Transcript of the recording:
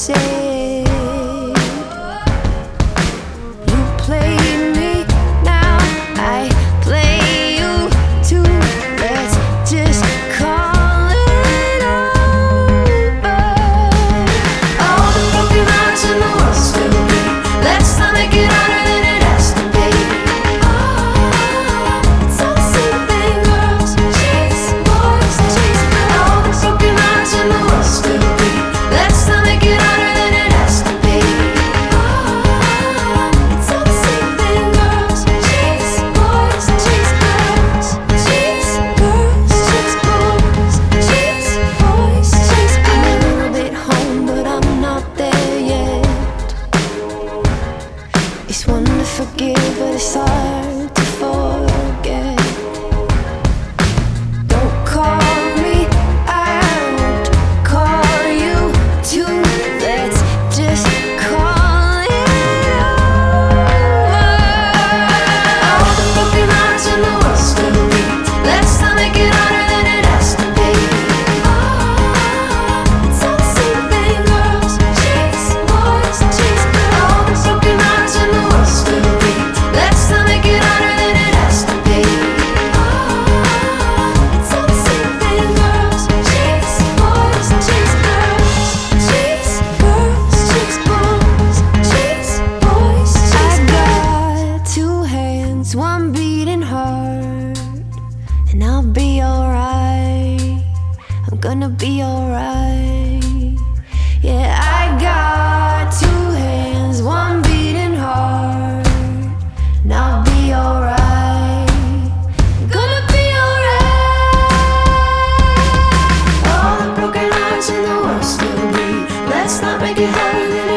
say It's one to forgive, but it's hard to forget. gonna be alright. Yeah, I got two hands, one beating hard, and I'll be alright. The. Let's not make it harder than